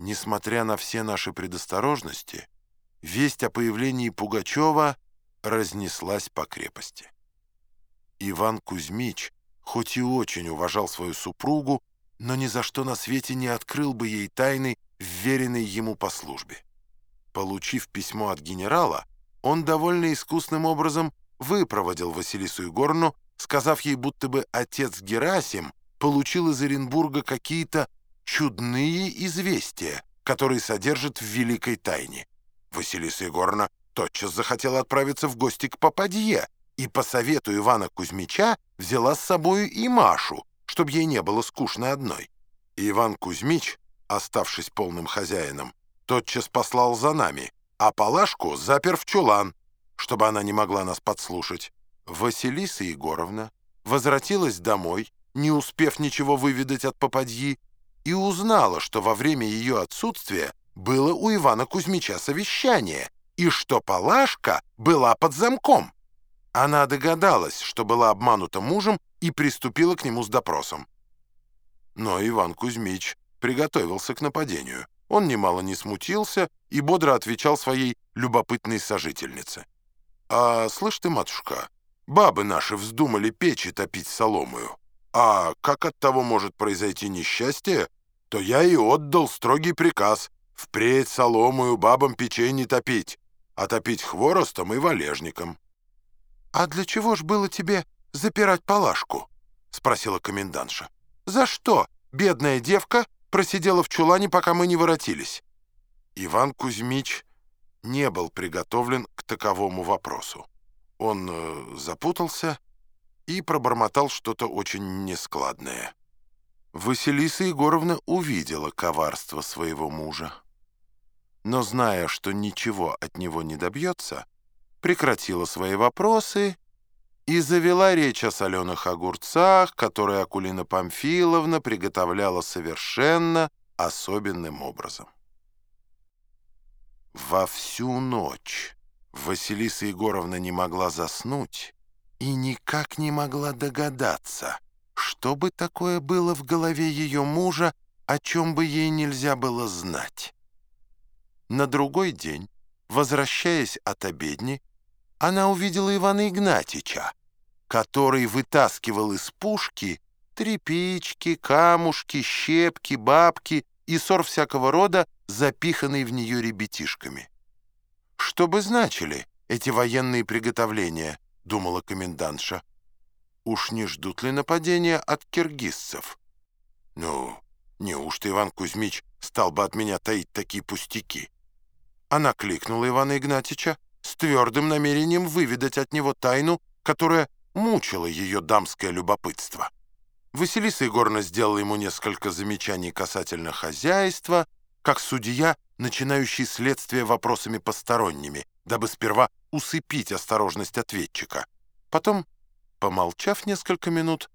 Несмотря на все наши предосторожности, весть о появлении Пугачева разнеслась по крепости. Иван Кузьмич, хоть и очень уважал свою супругу, но ни за что на свете не открыл бы ей тайны, вверенной ему по службе. Получив письмо от генерала, он довольно искусным образом выпроводил Василису Егоровну, сказав ей, будто бы отец Герасим получил из Оренбурга какие-то чудные известия, которые содержат в великой тайне. Василиса Егоровна тотчас захотела отправиться в гости к Попадье и по совету Ивана Кузьмича взяла с собою и Машу, чтобы ей не было скучно одной. И Иван Кузьмич, оставшись полным хозяином, тотчас послал за нами, а Палашку запер в чулан, чтобы она не могла нас подслушать. Василиса Егоровна возвратилась домой, не успев ничего выведать от попадьи, и узнала, что во время ее отсутствия было у Ивана Кузьмича совещание, и что Палашка была под замком. Она догадалась, что была обманута мужем, и приступила к нему с допросом. Но Иван Кузьмич приготовился к нападению. Он немало не смутился и бодро отвечал своей любопытной сожительнице. «А слышь ты, матушка, бабы наши вздумали печи топить соломою. А как от того может произойти несчастье, то я и отдал строгий приказ впредь соломою бабам печей не топить, а топить хворостом и валежником. «А для чего ж было тебе запирать палашку?» — спросила комендантша. «За что бедная девка просидела в чулане, пока мы не воротились?» Иван Кузьмич не был приготовлен к таковому вопросу. Он э, запутался и пробормотал что-то очень нескладное. Василиса Егоровна увидела коварство своего мужа. Но, зная, что ничего от него не добьется, прекратила свои вопросы и завела речь о соленых огурцах, которые Акулина Памфиловна приготовляла совершенно особенным образом. Во всю ночь Василиса Егоровна не могла заснуть, и никак не могла догадаться, что бы такое было в голове ее мужа, о чем бы ей нельзя было знать. На другой день, возвращаясь от обедни, она увидела Ивана Игнатьича, который вытаскивал из пушки тряпички, камушки, щепки, бабки и сор всякого рода, запиханный в нее ребятишками. Что бы значили эти военные приготовления —— думала комендантша. «Уж не ждут ли нападения от киргизцев?» «Ну, неужто Иван Кузьмич стал бы от меня таить такие пустяки?» Она кликнула Ивана Игнатьича с твердым намерением выведать от него тайну, которая мучила ее дамское любопытство. Василиса Егоровна сделала ему несколько замечаний касательно хозяйства, как судья, начинающий следствие вопросами посторонними, дабы сперва усыпить осторожность ответчика. Потом, помолчав несколько минут,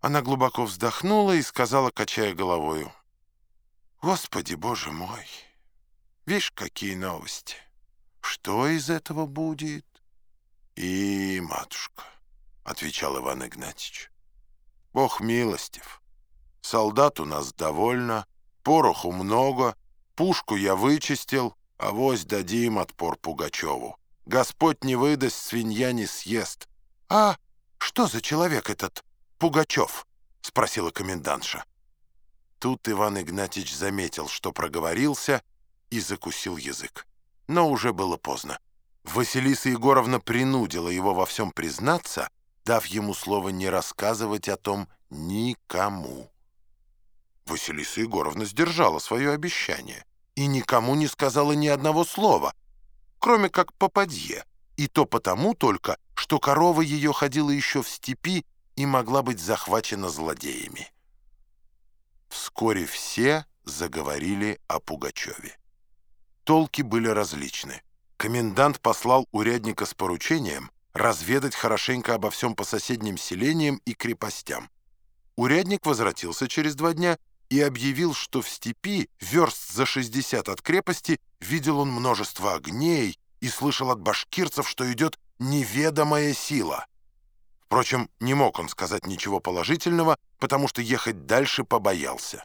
она глубоко вздохнула и сказала, качая головою, «Господи, Боже мой, видишь, какие новости! Что из этого будет?» «И, матушка», — отвечал Иван Игнатьевич, «Бог милостив. Солдат у нас довольно, пороху много, пушку я вычистил, а вось дадим отпор Пугачеву. Господь не выдаст, свинья не съест. «А что за человек этот Пугачев?» — спросила комендантша. Тут Иван Игнатьич заметил, что проговорился, и закусил язык. Но уже было поздно. Василиса Егоровна принудила его во всем признаться, дав ему слово не рассказывать о том никому. Василиса Егоровна сдержала свое обещание и никому не сказала ни одного слова, кроме как попадье, и то потому только, что корова ее ходила еще в степи и могла быть захвачена злодеями. Вскоре все заговорили о Пугачеве. Толки были различны. Комендант послал урядника с поручением разведать хорошенько обо всем по соседним селениям и крепостям. Урядник возвратился через два дня и объявил, что в степи, верст за 60 от крепости, видел он множество огней и слышал от башкирцев, что идет неведомая сила. Впрочем, не мог он сказать ничего положительного, потому что ехать дальше побоялся.